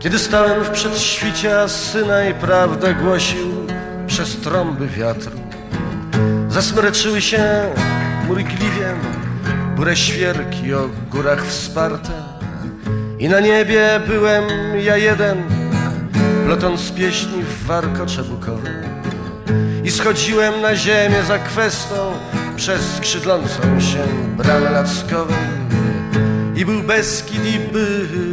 Kiedy stałem w przedświcie, a syna i prawdę głosił przez trąby wiatru. Zasmreczyły się mrykliwie burę świerki o górach wsparte i na niebie byłem ja jeden, plotąc pieśni w warkocze bukowe. I schodziłem na ziemię za kwestą przez skrzydlącą się bramę lackową i był Beskid i były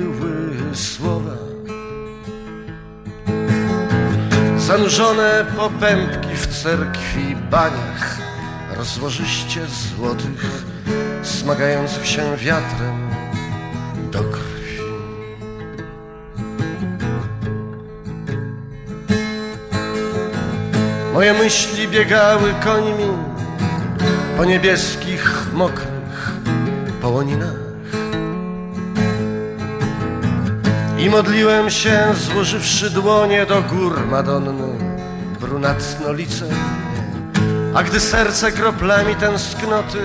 Zanurzone popępki w cerkwi baniach Rozłożyście złotych Smagających się wiatrem do krwi. Moje myśli biegały końmi Po niebieskich, mokrych połoninach I modliłem się, złożywszy dłonie do gór Madonny, brunatnolice. A gdy serce kroplami tęsknoty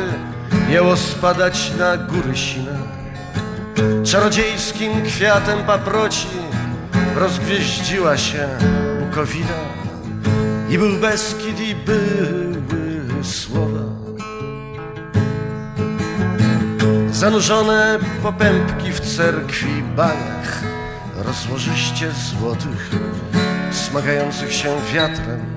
jęło spadać na góry sine, czarodziejskim kwiatem paproci rozgwieździła się Bukowina i był Beskid i były słowa. Zanurzone popępki w cerkwi baniach rozłożyście złotych, smagających się wiatrem